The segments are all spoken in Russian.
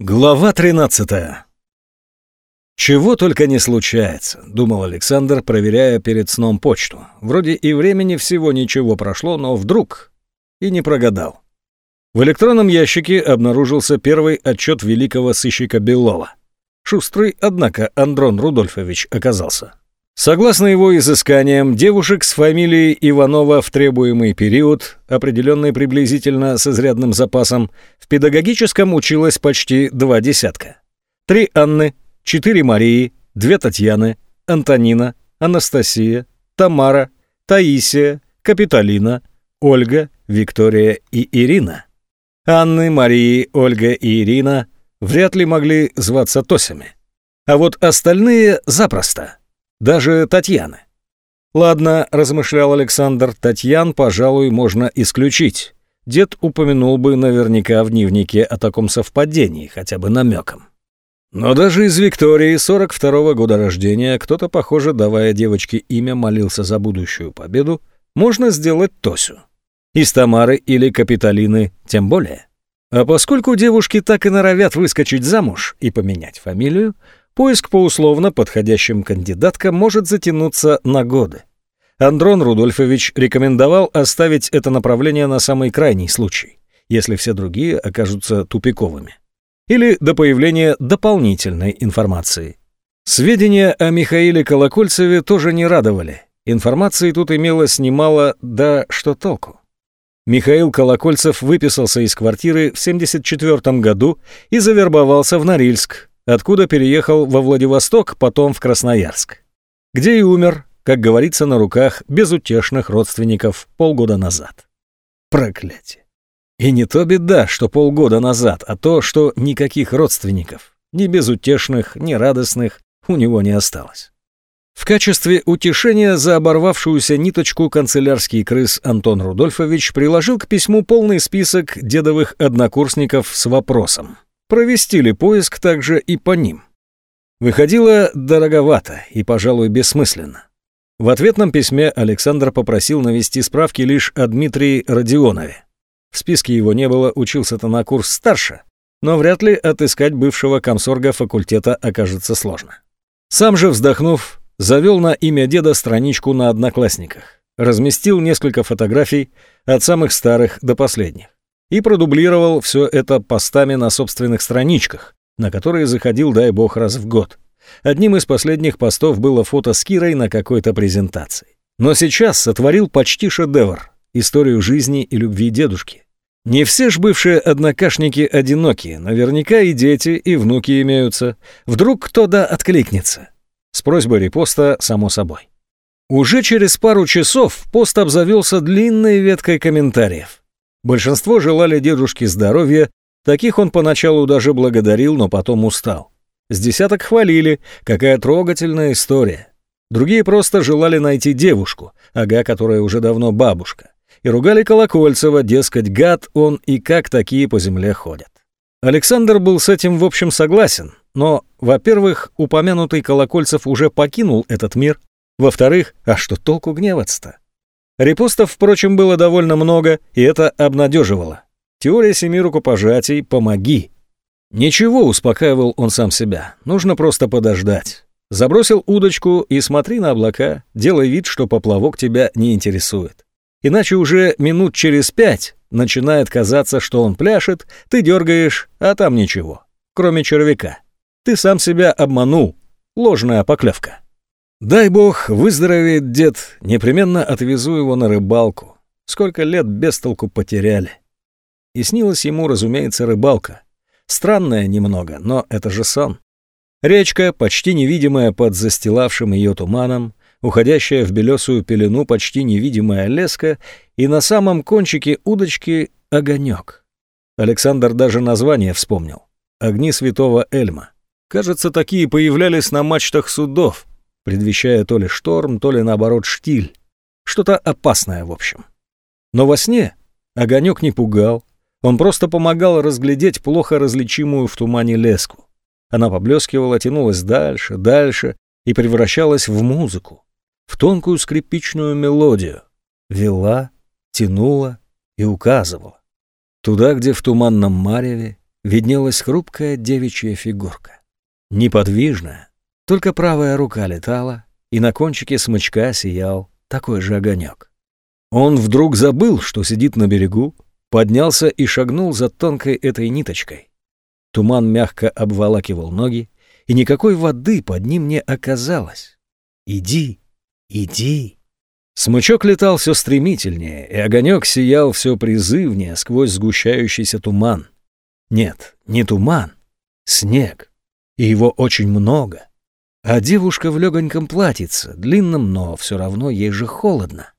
Глава 13 «Чего только не случается», — думал Александр, проверяя перед сном почту. Вроде и времени всего ничего прошло, но вдруг и не прогадал. В электронном ящике обнаружился первый отчет великого сыщика Белова. Шустрый, однако, Андрон Рудольфович оказался. Согласно его изысканиям, девушек с фамилией Иванова в требуемый период, определенный приблизительно с изрядным запасом, в педагогическом училось почти два десятка. Три Анны, четыре Марии, две Татьяны, Антонина, Анастасия, Тамара, Таисия, Капитолина, Ольга, Виктория и Ирина. Анны, Марии, Ольга и Ирина вряд ли могли зваться Тосями. А вот остальные запросто – даже Татьяны. Ладно, размышлял Александр, Татьян, пожалуй, можно исключить. Дед упомянул бы наверняка в дневнике о таком совпадении, хотя бы намеком. Но даже из Виктории 42-го года рождения кто-то, похоже, давая девочке имя, молился за будущую победу, можно сделать Тосю. Из Тамары или Капитолины тем более. А поскольку девушки так и норовят выскочить замуж и поменять фамилию, Поиск по условно подходящим кандидаткам может затянуться на годы. Андрон Рудольфович рекомендовал оставить это направление на самый крайний случай, если все другие окажутся тупиковыми. Или до появления дополнительной информации. Сведения о Михаиле Колокольцеве тоже не радовали. Информации тут имелось немало, да что толку. Михаил Колокольцев выписался из квартиры в 1974 году и завербовался в Норильск, откуда переехал во Владивосток, потом в Красноярск, где и умер, как говорится, на руках безутешных родственников полгода назад. Проклятие. И не то беда, что полгода назад, а то, что никаких родственников, ни безутешных, ни радостных, у него не осталось. В качестве утешения за оборвавшуюся ниточку канцелярский крыс Антон Рудольфович приложил к письму полный список дедовых однокурсников с вопросом Провести ли поиск также и по ним? Выходило дороговато и, пожалуй, бессмысленно. В ответном письме Александр попросил навести справки лишь о Дмитрии Родионове. В списке его не было, учился-то на курс старше, но вряд ли отыскать бывшего комсорга факультета окажется сложно. Сам же, вздохнув, завел на имя деда страничку на одноклассниках, разместил несколько фотографий от самых старых до последних и продублировал все это постами на собственных страничках, на которые заходил, дай бог, раз в год. Одним из последних постов было фото с Кирой на какой-то презентации. Но сейчас сотворил почти шедевр – историю жизни и любви дедушки. Не все ж бывшие однокашники одинокие, наверняка и дети, и внуки имеются. Вдруг кто да откликнется. С просьбой репоста, само собой. Уже через пару часов пост обзавелся длинной веткой комментариев. Большинство желали дедушке здоровья, таких он поначалу даже благодарил, но потом устал. С десяток хвалили, какая трогательная история. Другие просто желали найти девушку, ага, которая уже давно бабушка. И ругали Колокольцева, дескать, гад он и как такие по земле ходят. Александр был с этим в общем согласен, но, во-первых, упомянутый Колокольцев уже покинул этот мир, во-вторых, а что толку гневаться-то? Репостов, впрочем, было довольно много, и это обнадеживало. Теория семи рукопожатий «помоги». Ничего, успокаивал он сам себя, нужно просто подождать. Забросил удочку и смотри на облака, делай вид, что поплавок тебя не интересует. Иначе уже минут через пять начинает казаться, что он пляшет, ты дергаешь, а там ничего, кроме червяка. Ты сам себя обманул, ложная поклевка. Дай бог, выздоровеет дед, непременно отвезу его на рыбалку. Сколько лет без толку потеряли. И снилась ему, разумеется, рыбалка. Странная немного, но это же сон. Речка, почти невидимая под застилавшим ее туманом, уходящая в белесую пелену почти невидимая леска, и на самом кончике удочки огонек. Александр даже название вспомнил. «Огни святого Эльма». Кажется, такие появлялись на мачтах судов — предвещая то ли шторм, то ли наоборот штиль. Что-то опасное, в общем. Но во сне огонек не пугал, он просто помогал разглядеть плохо различимую в тумане леску. Она поблескивала, тянулась дальше, дальше и превращалась в музыку, в тонкую скрипичную мелодию. Вела, тянула и указывала. Туда, где в туманном мареве виднелась хрупкая девичья фигурка. Неподвижная, только правая рука летала, и на кончике смычка сиял такой же огонек. Он вдруг забыл, что сидит на берегу, поднялся и шагнул за тонкой этой ниточкой. Туман мягко обволакивал ноги, и никакой воды под ним не оказалось. «Иди, иди!» Смычок летал все стремительнее, и огонек сиял все призывнее сквозь сгущающийся туман. Нет, не туман, снег. И его очень много. А девушка в легоньком платьице, длинном, но все равно ей же холодно.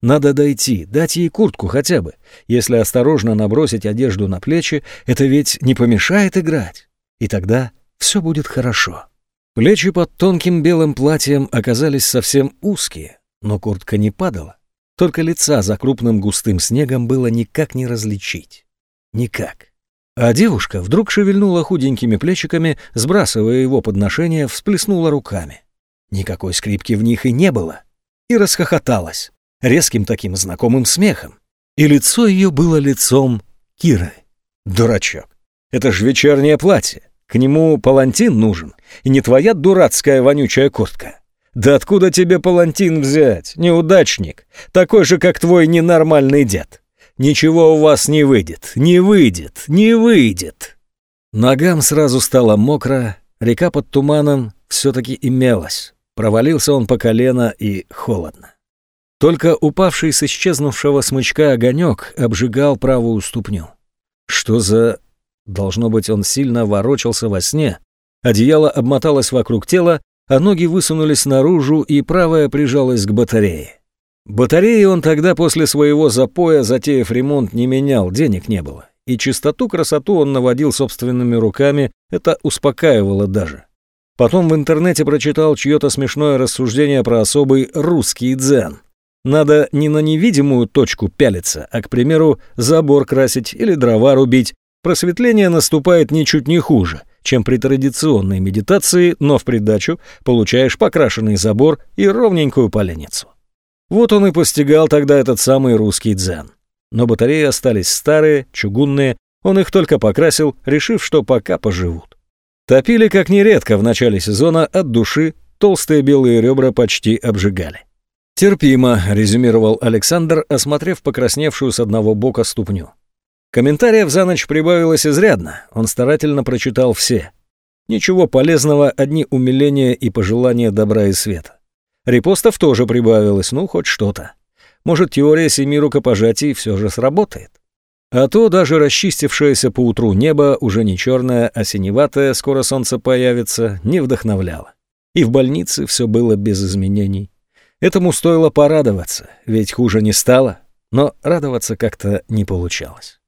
Надо дойти, дать ей куртку хотя бы. Если осторожно набросить одежду на плечи, это ведь не помешает играть. И тогда все будет хорошо. Плечи под тонким белым платьем оказались совсем узкие, но куртка не падала. Только лица за крупным густым снегом было никак не различить. Никак. А девушка вдруг шевельнула худенькими плечиками, сбрасывая его подношение, всплеснула руками. Никакой скрипки в них и не было. И расхохоталась, резким таким знакомым смехом. И лицо ее было лицом Киры. Дурачок. Это ж вечернее платье. К нему палантин нужен, и не твоя дурацкая вонючая куртка. Да откуда тебе палантин взять, неудачник, такой же, как твой ненормальный дед? Ничего у вас не выйдет, не выйдет, не выйдет. Ногам сразу стало мокро, река под туманом все-таки имелась. Провалился он по колено и холодно. Только упавший с исчезнувшего смычка огонек обжигал правую ступню. Что за... Должно быть, он сильно ворочался во сне. Одеяло обмоталось вокруг тела, а ноги высунулись наружу, и правая прижалась к батарее. Батареи он тогда после своего запоя, затеяв ремонт, не менял, денег не было. И чистоту, красоту он наводил собственными руками, это успокаивало даже. Потом в интернете прочитал чье-то смешное рассуждение про особый русский дзен. Надо не на невидимую точку пялиться, а, к примеру, забор красить или дрова рубить. Просветление наступает ничуть не хуже чем при традиционной медитации, но в придачу получаешь покрашенный забор и ровненькую поленницу. Вот он и постигал тогда этот самый русский дзен. Но батареи остались старые, чугунные, он их только покрасил, решив, что пока поживут. Топили как нередко в начале сезона от души, толстые белые ребра почти обжигали. «Терпимо», — резюмировал Александр, осмотрев покрасневшую с одного бока ступню. Комментариев за ночь прибавилось изрядно, он старательно прочитал все. Ничего полезного, одни умиления и пожелания добра и света. Репостов тоже прибавилось, ну, хоть что-то. Может, теория семи рукопожатий все же сработает. А то даже расчистившееся по утру небо, уже не черное, а синеватое, скоро солнце появится, не вдохновляло. И в больнице все было без изменений. Этому стоило порадоваться, ведь хуже не стало, но радоваться как-то не получалось.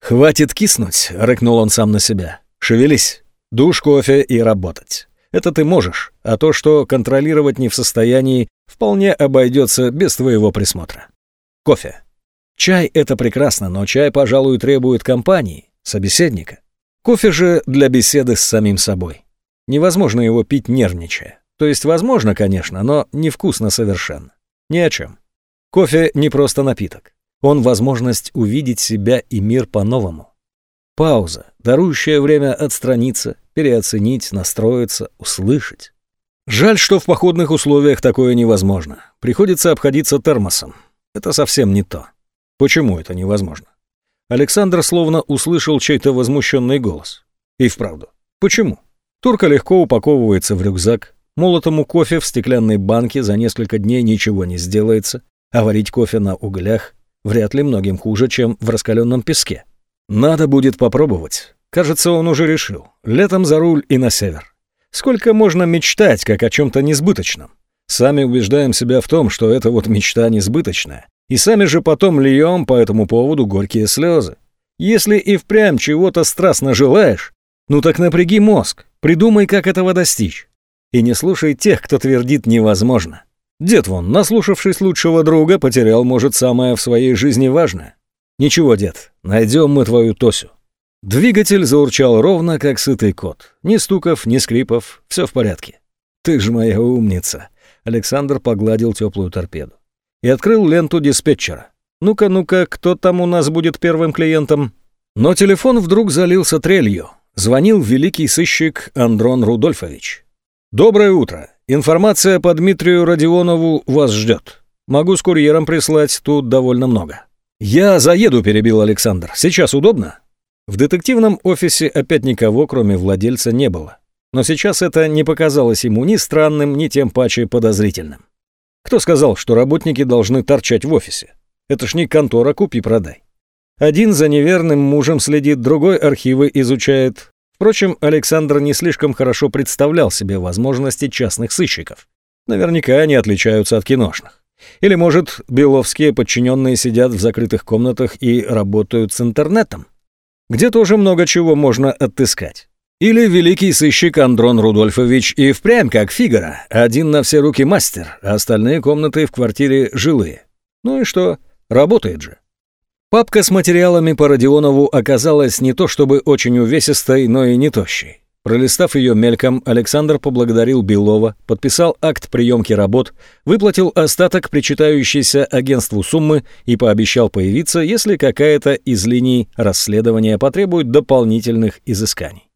«Хватит киснуть», — рыкнул он сам на себя. «Шевелись, душ кофе и работать. Это ты можешь, а то, что контролировать не в состоянии, вполне обойдется без твоего присмотра. Кофе. Чай — это прекрасно, но чай, пожалуй, требует компании, собеседника. Кофе же для беседы с самим собой. Невозможно его пить нервничая. То есть возможно, конечно, но невкусно совершенно. Ни о чем. Кофе не просто напиток. Он возможность увидеть себя и мир по-новому. Пауза, дарующая время отстраниться, переоценить, настроиться, услышать. Жаль, что в походных условиях такое невозможно. Приходится обходиться термосом. Это совсем не то. Почему это невозможно? Александр словно услышал чей-то возмущенный голос. И вправду. Почему? Турка легко упаковывается в рюкзак, молотому кофе в стеклянной банке за несколько дней ничего не сделается, а варить кофе на углях Вряд ли многим хуже, чем в раскаленном песке. Надо будет попробовать. Кажется, он уже решил. Летом за руль и на север. Сколько можно мечтать, как о чем-то несбыточном? Сами убеждаем себя в том, что это вот мечта несбыточная. И сами же потом льем по этому поводу горькие слезы. Если и впрямь чего-то страстно желаешь, ну так напряги мозг, придумай, как этого достичь. И не слушай тех, кто твердит невозможно. Дед вон, наслушавшись лучшего друга, потерял, может, самое в своей жизни важное. Ничего, дед, найдем мы твою Тосю. Двигатель заурчал ровно, как сытый кот. Ни стуков, ни скрипов, все в порядке. Ты ж моя умница. Александр погладил теплую торпеду. И открыл ленту диспетчера. Ну-ка, ну-ка, кто там у нас будет первым клиентом? Но телефон вдруг залился трелью. Звонил великий сыщик Андрон Рудольфович. «Доброе утро. Информация по Дмитрию Родионову вас ждет. Могу с курьером прислать, тут довольно много». «Я заеду», — перебил Александр. «Сейчас удобно?» В детективном офисе опять никого, кроме владельца, не было. Но сейчас это не показалось ему ни странным, ни тем паче подозрительным. Кто сказал, что работники должны торчать в офисе? Это ж не контора «купи-продай». Один за неверным мужем следит, другой архивы изучает. Впрочем, Александр не слишком хорошо представлял себе возможности частных сыщиков. Наверняка они отличаются от киношных. Или, может, беловские подчиненные сидят в закрытых комнатах и работают с интернетом? Где тоже много чего можно отыскать. Или великий сыщик Андрон Рудольфович и впрямь как Фигара, один на все руки мастер, а остальные комнаты в квартире жилые. Ну и что, работает же. Папка с материалами по Родионову оказалась не то чтобы очень увесистой, но и не тощей. Пролистав ее мельком, Александр поблагодарил Белова, подписал акт приемки работ, выплатил остаток причитающейся агентству суммы и пообещал появиться, если какая-то из линий расследования потребует дополнительных изысканий.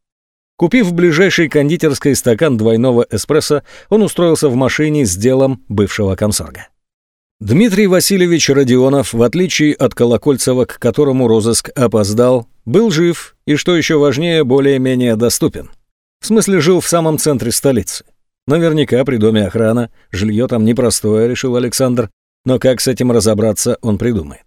Купив в ближайшей кондитерской стакан двойного эспрессо, он устроился в машине с делом бывшего комсорга. Дмитрий Васильевич Родионов, в отличие от Колокольцева, к которому розыск опоздал, был жив и, что еще важнее, более-менее доступен. В смысле, жил в самом центре столицы. Наверняка при доме охрана, жилье там непростое, решил Александр, но как с этим разобраться, он придумает.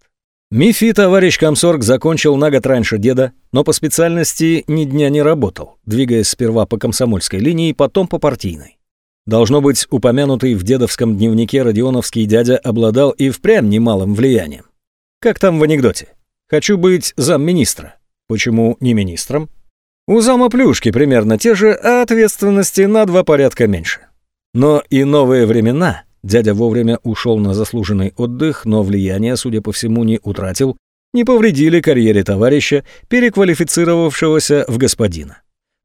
МИФИ товарищ комсорг закончил на год раньше деда, но по специальности ни дня не работал, двигаясь сперва по комсомольской линии, потом по партийной. Должно быть, упомянутый в дедовском дневнике Родионовский дядя обладал и впрямь немалым влиянием. Как там в анекдоте? «Хочу быть замминистра». Почему не министром? У зама плюшки примерно те же, а ответственности на два порядка меньше. Но и новые времена. Дядя вовремя ушел на заслуженный отдых, но влияние, судя по всему, не утратил, не повредили карьере товарища, переквалифицировавшегося в господина.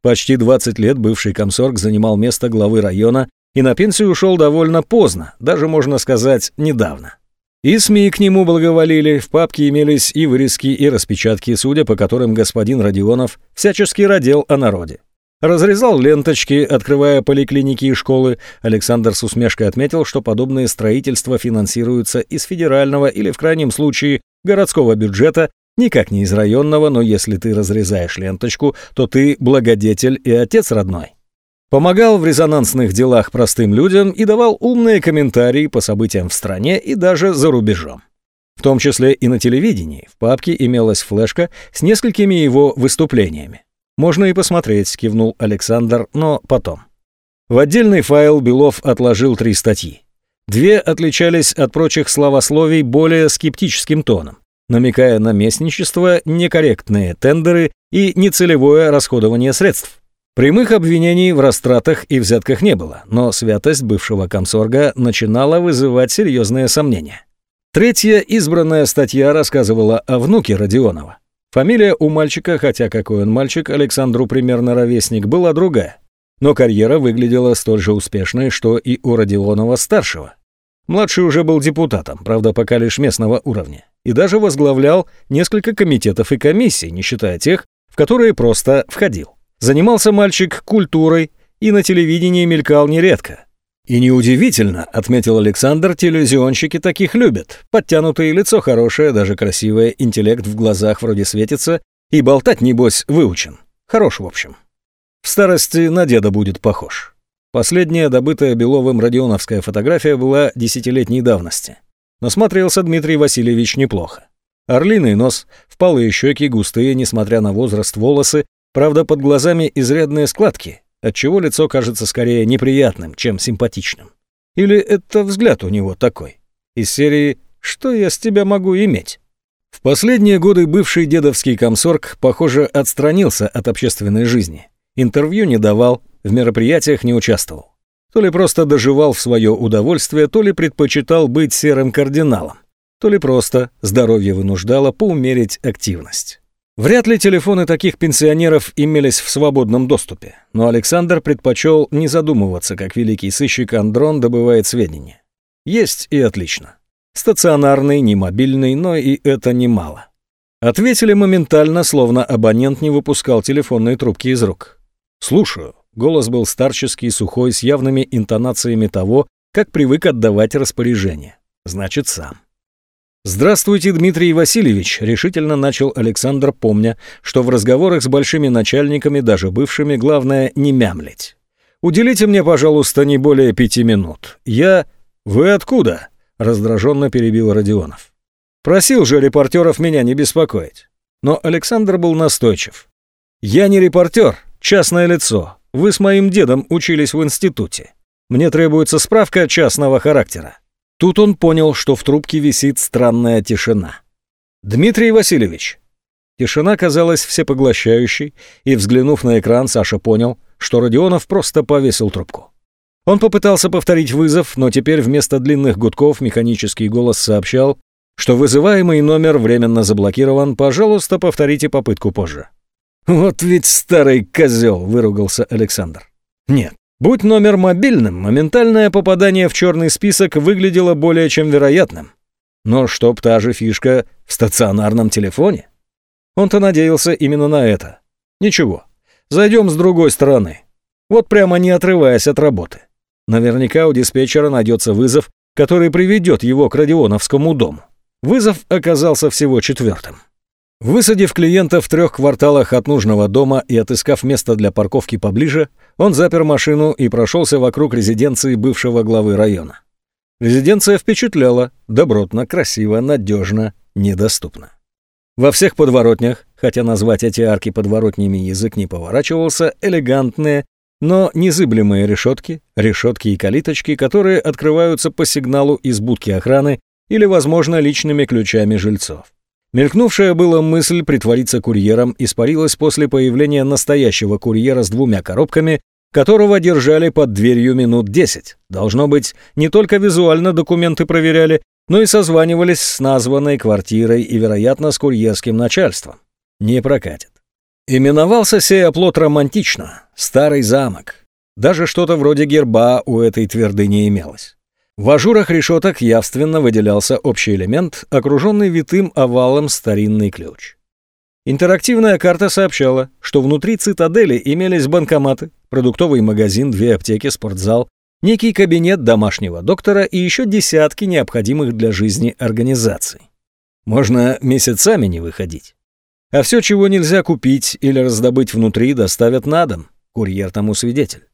Почти 20 лет бывший комсорг занимал место главы района и на пенсию ушел довольно поздно, даже можно сказать, недавно. И СМИ к нему благоволили, в папке имелись и вырезки, и распечатки, судя по которым господин Родионов всячески родил о народе. Разрезал ленточки, открывая поликлиники и школы. Александр с усмешкой отметил, что подобные строительства финансируются из федерального или, в крайнем случае, городского бюджета Никак не из районного, но если ты разрезаешь ленточку, то ты благодетель и отец родной. Помогал в резонансных делах простым людям и давал умные комментарии по событиям в стране и даже за рубежом. В том числе и на телевидении. В папке имелась флешка с несколькими его выступлениями. «Можно и посмотреть», — кивнул Александр, но потом. В отдельный файл Белов отложил три статьи. Две отличались от прочих словословий более скептическим тоном намекая на местничество, некорректные тендеры и нецелевое расходование средств. Прямых обвинений в растратах и взятках не было, но святость бывшего комсорга начинала вызывать серьезные сомнения. Третья избранная статья рассказывала о внуке Родионова. Фамилия у мальчика, хотя какой он мальчик, Александру примерно ровесник, была другая. Но карьера выглядела столь же успешной, что и у Родионова-старшего. Младший уже был депутатом, правда, пока лишь местного уровня и даже возглавлял несколько комитетов и комиссий, не считая тех, в которые просто входил. Занимался мальчик культурой и на телевидении мелькал нередко. И неудивительно, отметил Александр, телевизионщики таких любят. Подтянутое лицо хорошее, даже красивое, интеллект в глазах вроде светится, и болтать, небось, выучен. Хорош, в общем. В старости на деда будет похож. Последняя добытая Беловым родионовская фотография была десятилетней давности. Но смотрелся Дмитрий Васильевич неплохо. Орлиный нос, впалые щеки, густые, несмотря на возраст, волосы, правда, под глазами изрядные складки, отчего лицо кажется скорее неприятным, чем симпатичным. Или это взгляд у него такой? Из серии «Что я с тебя могу иметь?» В последние годы бывший дедовский комсорг, похоже, отстранился от общественной жизни. Интервью не давал, в мероприятиях не участвовал. То ли просто доживал в свое удовольствие, то ли предпочитал быть серым кардиналом, то ли просто здоровье вынуждало поумерить активность. Вряд ли телефоны таких пенсионеров имелись в свободном доступе, но Александр предпочел не задумываться, как великий сыщик Андрон добывает сведения. Есть и отлично. Стационарный, не мобильный, но и это немало. Ответили моментально, словно абонент не выпускал телефонные трубки из рук. «Слушаю». Голос был старческий, сухой, с явными интонациями того, как привык отдавать распоряжение. Значит, сам. «Здравствуйте, Дмитрий Васильевич», — решительно начал Александр, помня, что в разговорах с большими начальниками, даже бывшими, главное не мямлить. «Уделите мне, пожалуйста, не более пяти минут. Я...» «Вы откуда?» — раздраженно перебил Родионов. «Просил же репортеров меня не беспокоить». Но Александр был настойчив. «Я не репортер, частное лицо. Вы с моим дедом учились в институте. Мне требуется справка частного характера. Тут он понял, что в трубке висит странная тишина. «Дмитрий Васильевич!» Тишина казалась всепоглощающей, и, взглянув на экран, Саша понял, что Родионов просто повесил трубку. Он попытался повторить вызов, но теперь вместо длинных гудков механический голос сообщал, что вызываемый номер временно заблокирован, пожалуйста, повторите попытку позже. «Вот ведь старый козел!» — выругался Александр. «Нет, Будь номер мобильным, моментальное попадание в черный список выглядело более чем вероятным. Но чтоб та же фишка в стационарном телефоне? Он-то надеялся именно на это. Ничего, зайдем с другой стороны. Вот прямо не отрываясь от работы. Наверняка у диспетчера найдется вызов, который приведет его к Родионовскому дому. Вызов оказался всего четвертым. Высадив клиента в трех кварталах от нужного дома и отыскав место для парковки поближе, он запер машину и прошелся вокруг резиденции бывшего главы района. Резиденция впечатляла, добротно, красиво, надежно, недоступно. Во всех подворотнях, хотя назвать эти арки подворотнями язык не поворачивался, элегантные, но незыблемые решетки, решетки и калиточки, которые открываются по сигналу из будки охраны или, возможно, личными ключами жильцов. Мелькнувшая была мысль притвориться курьером испарилась после появления настоящего курьера с двумя коробками, которого держали под дверью минут десять. Должно быть, не только визуально документы проверяли, но и созванивались с названной квартирой и, вероятно, с курьерским начальством. Не прокатит. Именовался сей оплот романтично «Старый замок». Даже что-то вроде герба у этой твердыни имелось. В ажурах решеток явственно выделялся общий элемент, окруженный витым овалом старинный ключ. Интерактивная карта сообщала, что внутри цитадели имелись банкоматы, продуктовый магазин, две аптеки, спортзал, некий кабинет домашнего доктора и еще десятки необходимых для жизни организаций. Можно месяцами не выходить. А все, чего нельзя купить или раздобыть внутри, доставят на дом. Курьер тому свидетель.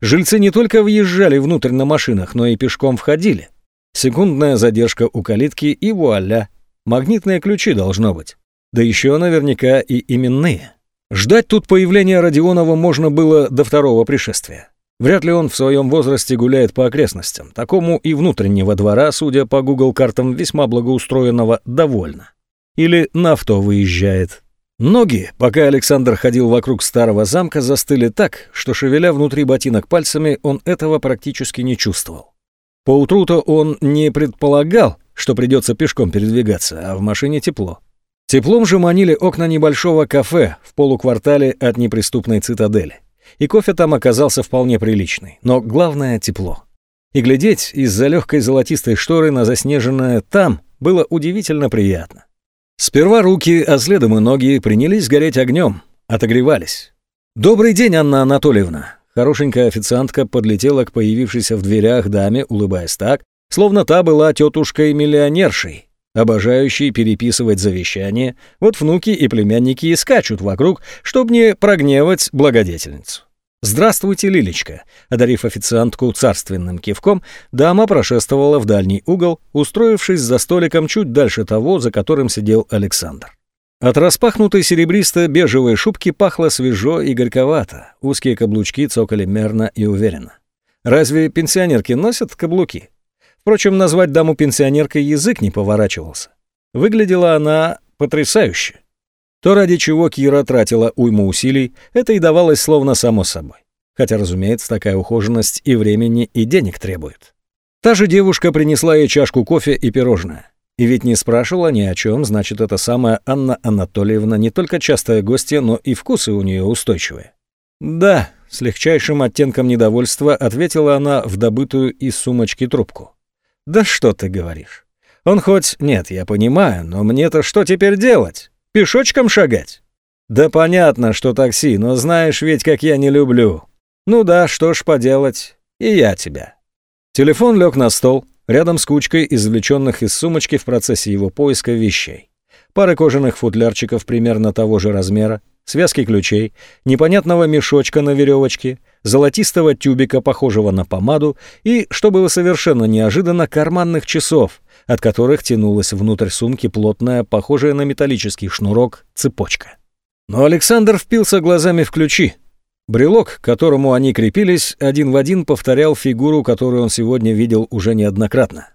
Жильцы не только въезжали внутрь на машинах, но и пешком входили. Секундная задержка у калитки и вуаля. Магнитные ключи должно быть. Да еще наверняка и именные. Ждать тут появления Родионова можно было до второго пришествия. Вряд ли он в своем возрасте гуляет по окрестностям. Такому и внутреннего двора, судя по Google-картам весьма благоустроенного, довольно. Или на авто выезжает. Ноги, пока Александр ходил вокруг старого замка, застыли так, что, шевеля внутри ботинок пальцами, он этого практически не чувствовал. Поутру-то он не предполагал, что придется пешком передвигаться, а в машине тепло. Теплом же манили окна небольшого кафе в полуквартале от неприступной цитадели. И кофе там оказался вполне приличный, но главное — тепло. И глядеть из-за легкой золотистой шторы на заснеженное там было удивительно приятно. Сперва руки, а следом и ноги принялись гореть огнем, отогревались. «Добрый день, Анна Анатольевна!» Хорошенькая официантка подлетела к появившейся в дверях даме, улыбаясь так, словно та была тетушкой-миллионершей, обожающей переписывать завещание. Вот внуки и племянники и скачут вокруг, чтобы не прогневать благодетельницу. «Здравствуйте, Лилечка!» Одарив официантку царственным кивком, дама прошествовала в дальний угол, устроившись за столиком чуть дальше того, за которым сидел Александр. От распахнутой серебристо-бежевой шубки пахло свежо и горьковато, узкие каблучки цокали мерно и уверенно. Разве пенсионерки носят каблуки? Впрочем, назвать даму пенсионеркой язык не поворачивался. Выглядела она потрясающе. То, ради чего Кира тратила уйму усилий, это и давалось словно само собой. Хотя, разумеется, такая ухоженность и времени, и денег требует. Та же девушка принесла ей чашку кофе и пирожное. И ведь не спрашивала ни о чем, значит, эта самая Анна Анатольевна не только частая гостья, но и вкусы у нее устойчивые. «Да», — с легчайшим оттенком недовольства ответила она в добытую из сумочки трубку. «Да что ты говоришь? Он хоть... Нет, я понимаю, но мне-то что теперь делать? Пешочком шагать? Да понятно, что такси, но знаешь ведь, как я не люблю. Ну да, что ж поделать, и я тебя. Телефон лег на стол, рядом с кучкой извлеченных из сумочки в процессе его поиска вещей. Пара кожаных футлярчиков примерно того же размера, связки ключей, непонятного мешочка на веревочке, золотистого тюбика, похожего на помаду, и, что было совершенно неожиданно, карманных часов, от которых тянулась внутрь сумки плотная, похожая на металлический шнурок, цепочка. Но Александр впился глазами в ключи. Брелок, к которому они крепились, один в один повторял фигуру, которую он сегодня видел уже неоднократно.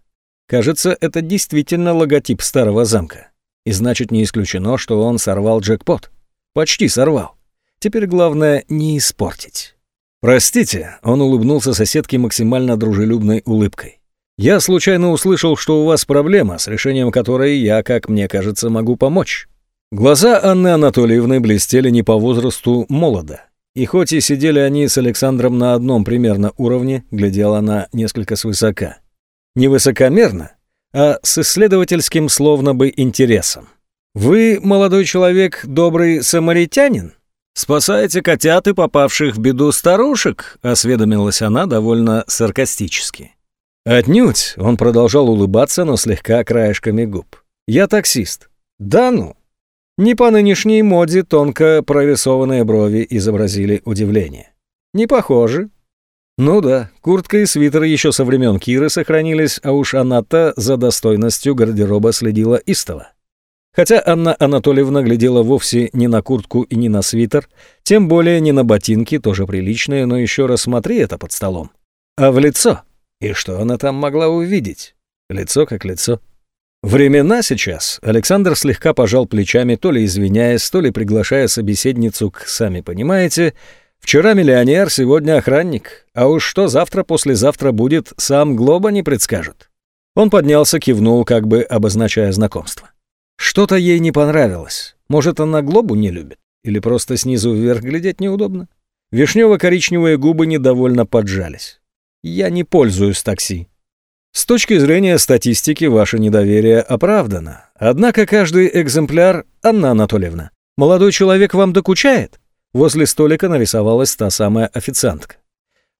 Кажется, это действительно логотип старого замка. И значит, не исключено, что он сорвал джекпот. Почти сорвал. Теперь главное не испортить. «Простите», — он улыбнулся соседке максимально дружелюбной улыбкой. «Я случайно услышал, что у вас проблема, с решением которой я, как мне кажется, могу помочь». Глаза Анны Анатольевны блестели не по возрасту молода. И хоть и сидели они с Александром на одном примерно уровне, глядела она несколько свысока. Не высокомерно, а с исследовательским словно бы интересом. «Вы, молодой человек, добрый самаритянин? Спасаете котят и попавших в беду старушек?» — осведомилась она довольно саркастически. Отнюдь, он продолжал улыбаться, но слегка краешками губ. «Я таксист». «Да ну?» Не по нынешней моде тонко прорисованные брови изобразили удивление. «Не похоже». «Ну да, куртка и свитер еще со времен Киры сохранились, а уж она-то за достойностью гардероба следила истово. Хотя Анна Анатольевна глядела вовсе не на куртку и не на свитер, тем более не на ботинки, тоже приличные, но еще раз смотри это под столом. А в лицо. И что она там могла увидеть? Лицо как лицо. Времена сейчас. Александр слегка пожал плечами, то ли извиняясь, то ли приглашая собеседницу к, сами понимаете, вчера миллионер, сегодня охранник, а уж что завтра-послезавтра будет, сам Глоба не предскажет. Он поднялся, кивнул, как бы обозначая знакомство. Что-то ей не понравилось. Может, она глобу не любит? Или просто снизу вверх глядеть неудобно? Вишнево-коричневые губы недовольно поджались. «Я не пользуюсь такси». С точки зрения статистики, ваше недоверие оправдано. Однако каждый экземпляр, Анна Анатольевна, молодой человек вам докучает? Возле столика нарисовалась та самая официантка.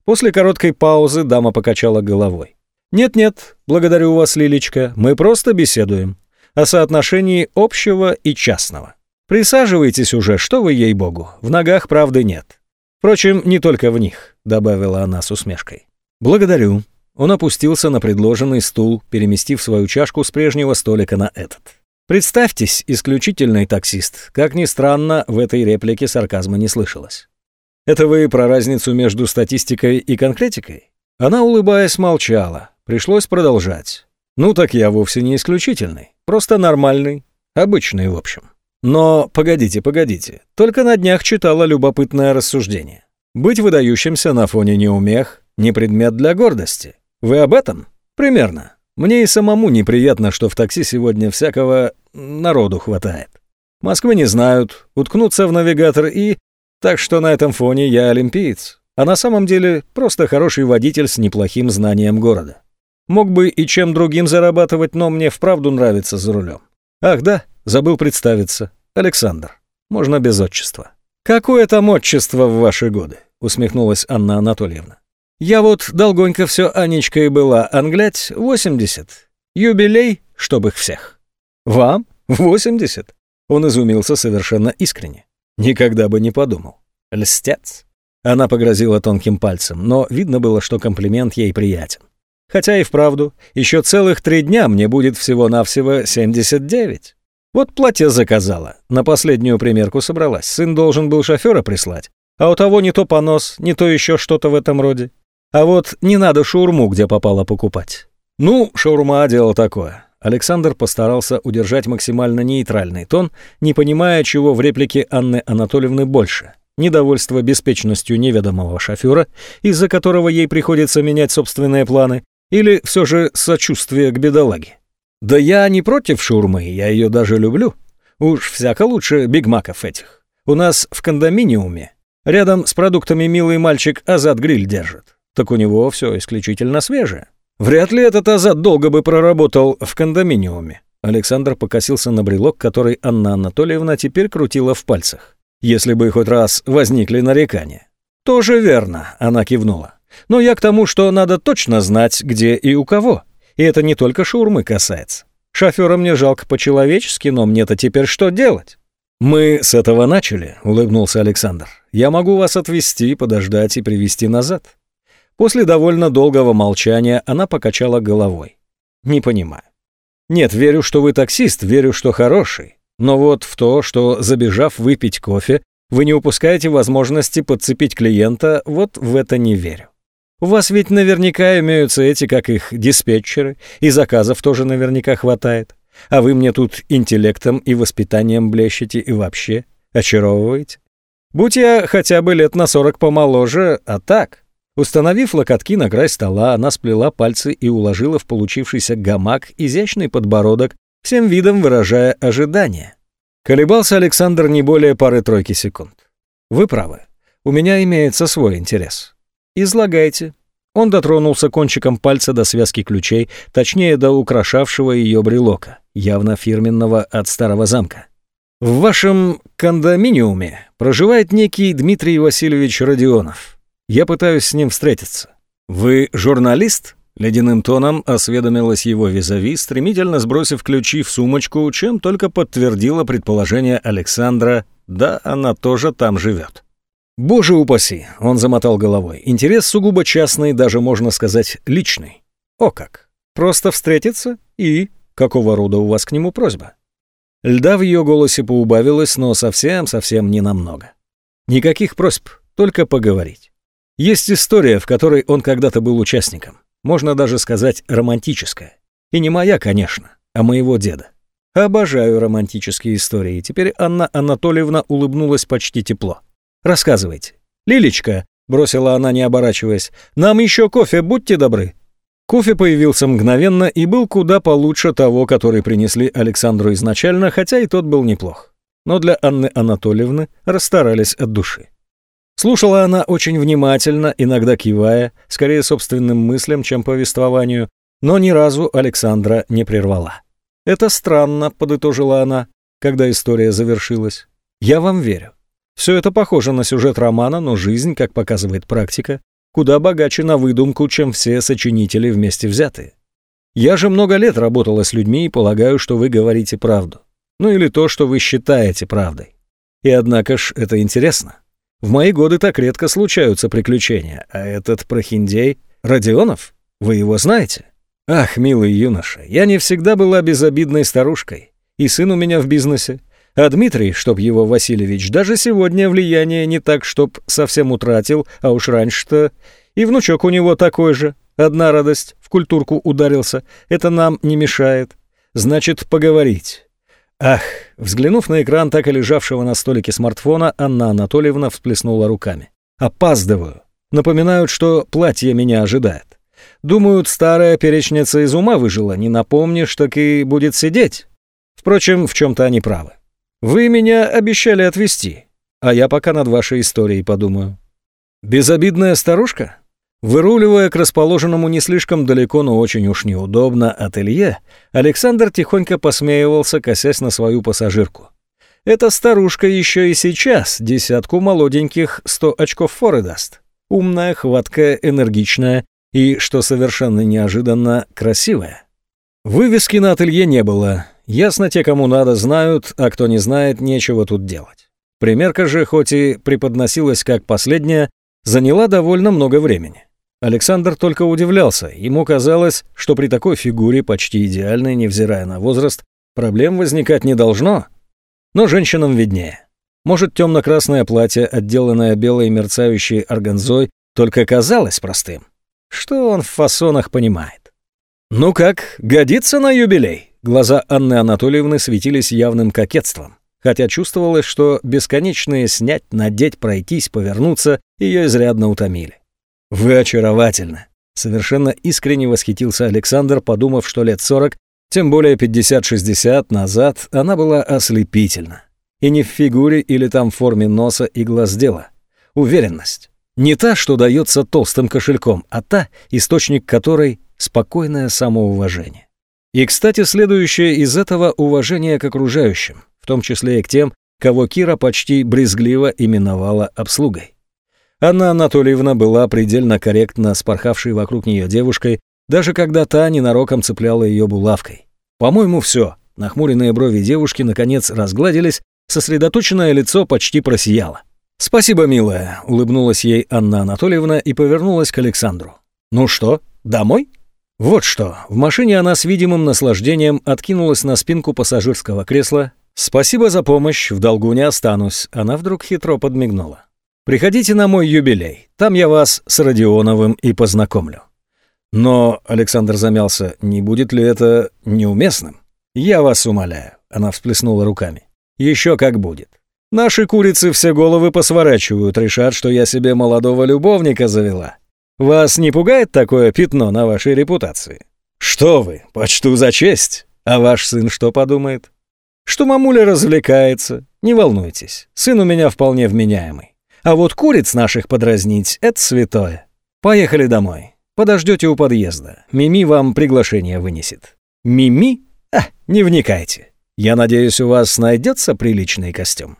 После короткой паузы дама покачала головой. «Нет-нет, благодарю вас, Лилечка, мы просто беседуем о соотношении общего и частного. Присаживайтесь уже, что вы, ей-богу, в ногах правды нет. Впрочем, не только в них», — добавила она с усмешкой. «Благодарю». Он опустился на предложенный стул, переместив свою чашку с прежнего столика на этот. «Представьтесь, исключительный таксист. Как ни странно, в этой реплике сарказма не слышалось. Это вы про разницу между статистикой и конкретикой?» Она, улыбаясь, молчала. Пришлось продолжать. «Ну так я вовсе не исключительный. Просто нормальный. Обычный, в общем. Но погодите, погодите. Только на днях читала любопытное рассуждение. Быть выдающимся на фоне неумех — не предмет для гордости. Вы об этом? Примерно. Мне и самому неприятно, что в такси сегодня всякого народу хватает. Москвы не знают, уткнуться в навигатор и... Так что на этом фоне я олимпиец. А на самом деле просто хороший водитель с неплохим знанием города. Мог бы и чем другим зарабатывать, но мне вправду нравится за рулем. Ах да, забыл представиться. Александр. Можно без отчества. Какое там отчество в ваши годы? Усмехнулась Анна Анатольевна. Я вот долгонько все Анечка и была, англять 80. Юбилей, чтоб их всех. Вам? 80? Он изумился совершенно искренне. Никогда бы не подумал. Льстец. Она погрозила тонким пальцем, но видно было, что комплимент ей приятен. Хотя и вправду, еще целых три дня мне будет всего-навсего 79. Вот платье заказала, на последнюю примерку собралась. Сын должен был шофера прислать, а у того не то понос, не то еще что-то в этом роде. А вот не надо шаурму, где попало покупать. Ну, шаурма дело такое. Александр постарался удержать максимально нейтральный тон, не понимая, чего в реплике Анны Анатольевны больше. Недовольство беспечностью неведомого шофера, из-за которого ей приходится менять собственные планы, или все же сочувствие к бедолаге? Да я не против шурмы, я ее даже люблю. Уж всяко лучше бигмаков этих. У нас в кондоминиуме рядом с продуктами милый мальчик Азат гриль держит. Так у него все исключительно свежее. Вряд ли этот Азат долго бы проработал в кондоминиуме. Александр покосился на брелок, который Анна Анатольевна теперь крутила в пальцах. «Если бы хоть раз возникли нарекания». «Тоже верно», — она кивнула. «Но я к тому, что надо точно знать, где и у кого. И это не только шаурмы касается. Шофера мне жалко по-человечески, но мне-то теперь что делать?» «Мы с этого начали», — улыбнулся Александр. «Я могу вас отвезти, подождать и привести назад». После довольно долгого молчания она покачала головой. «Не понимаю. Нет, верю, что вы таксист, верю, что хороший. Но вот в то, что, забежав выпить кофе, вы не упускаете возможности подцепить клиента, вот в это не верю. У вас ведь наверняка имеются эти, как их, диспетчеры, и заказов тоже наверняка хватает. А вы мне тут интеллектом и воспитанием блещете и вообще очаровываете. Будь я хотя бы лет на сорок помоложе, а так. Установив локотки на край стола, она сплела пальцы и уложила в получившийся гамак изящный подбородок, всем видом выражая ожидание. Колебался Александр не более пары-тройки секунд. Вы правы. У меня имеется свой интерес. «Излагайте». Он дотронулся кончиком пальца до связки ключей, точнее, до украшавшего ее брелока, явно фирменного от старого замка. «В вашем кондоминиуме проживает некий Дмитрий Васильевич Родионов. Я пытаюсь с ним встретиться. Вы журналист?» Ледяным тоном осведомилась его визави, стремительно сбросив ключи в сумочку, чем только подтвердила предположение Александра «да, она тоже там живет». «Боже упаси!» — он замотал головой. «Интерес сугубо частный, даже можно сказать личный. О как! Просто встретиться и... Какого рода у вас к нему просьба?» Льда в ее голосе поубавилось, но совсем-совсем не намного. Никаких просьб, только поговорить. Есть история, в которой он когда-то был участником. Можно даже сказать романтическая. И не моя, конечно, а моего деда. Обожаю романтические истории. Теперь Анна Анатольевна улыбнулась почти тепло. Рассказывайте. Лилечка, бросила она, не оборачиваясь, нам еще кофе, будьте добры. Кофе появился мгновенно и был куда получше того, который принесли Александру изначально, хотя и тот был неплох. Но для Анны Анатольевны расстарались от души. Слушала она очень внимательно, иногда кивая, скорее собственным мыслям, чем повествованию, но ни разу Александра не прервала. «Это странно», — подытожила она, когда история завершилась. «Я вам верю. Все это похоже на сюжет романа, но жизнь, как показывает практика, куда богаче на выдумку, чем все сочинители вместе взятые. Я же много лет работала с людьми и полагаю, что вы говорите правду. Ну или то, что вы считаете правдой. И однако ж это интересно. В мои годы так редко случаются приключения, а этот прохиндей Родионов, вы его знаете? Ах, милый юноша, я не всегда была безобидной старушкой, и сын у меня в бизнесе, а Дмитрий, чтоб его Васильевич, даже сегодня влияние не так, чтоб совсем утратил, а уж раньше-то... И внучок у него такой же. Одна радость, в культурку ударился. Это нам не мешает. Значит, поговорить. Ах, взглянув на экран так и лежавшего на столике смартфона, Анна Анатольевна всплеснула руками. Опаздываю. Напоминают, что платье меня ожидает. Думают, старая перечница из ума выжила, не напомнишь, так и будет сидеть. Впрочем, в чем-то они правы. Вы меня обещали отвезти, а я пока над вашей историей подумаю. Безобидная старушка? Выруливая к расположенному не слишком далеко, но очень уж неудобно ателье, Александр тихонько посмеивался, косясь на свою пассажирку. Эта старушка еще и сейчас десятку молоденьких сто очков форы даст. Умная, хваткая, энергичная и, что совершенно неожиданно, красивая. Вывески на ателье не было, Ясно, те, кому надо, знают, а кто не знает, нечего тут делать. Примерка же, хоть и преподносилась как последняя, заняла довольно много времени. Александр только удивлялся. Ему казалось, что при такой фигуре, почти идеальной, невзирая на возраст, проблем возникать не должно. Но женщинам виднее. Может, темно-красное платье, отделанное белой мерцающей органзой, только казалось простым. Что он в фасонах понимает? «Ну как, годится на юбилей?» Глаза Анны Анатольевны светились явным кокетством, хотя чувствовалось, что бесконечные снять, надеть, пройтись, повернуться ее изрядно утомили. «Вы очаровательны!» Совершенно искренне восхитился Александр, подумав, что лет сорок, тем более 50-60 назад, она была ослепительна. И не в фигуре или там форме носа и глаз дела. Уверенность. Не та, что дается толстым кошельком, а та, источник которой — спокойное самоуважение. И, кстати, следующее из этого уважение к окружающим, в том числе и к тем, кого Кира почти брезгливо именовала обслугой. Анна Анатольевна была предельно корректна с порхавшей вокруг нее девушкой, даже когда та ненароком цепляла ее булавкой. По-моему, все. Нахмуренные брови девушки наконец разгладились, сосредоточенное лицо почти просияло. «Спасибо, милая», — улыбнулась ей Анна Анатольевна и повернулась к Александру. «Ну что, домой?» Вот что, в машине она с видимым наслаждением откинулась на спинку пассажирского кресла. «Спасибо за помощь, в долгу не останусь», она вдруг хитро подмигнула. «Приходите на мой юбилей, там я вас с Родионовым и познакомлю». Но, Александр замялся, не будет ли это неуместным? «Я вас умоляю», — она всплеснула руками. «Еще как будет. Наши курицы все головы посворачивают, решат, что я себе молодого любовника завела. Вас не пугает такое пятно на вашей репутации? Что вы, почту за честь. А ваш сын что подумает? Что мамуля развлекается. Не волнуйтесь, сын у меня вполне вменяемый. А вот куриц наших подразнить — это святое. Поехали домой. Подождете у подъезда. Мими вам приглашение вынесет. Мими? А, не вникайте. Я надеюсь, у вас найдется приличный костюм.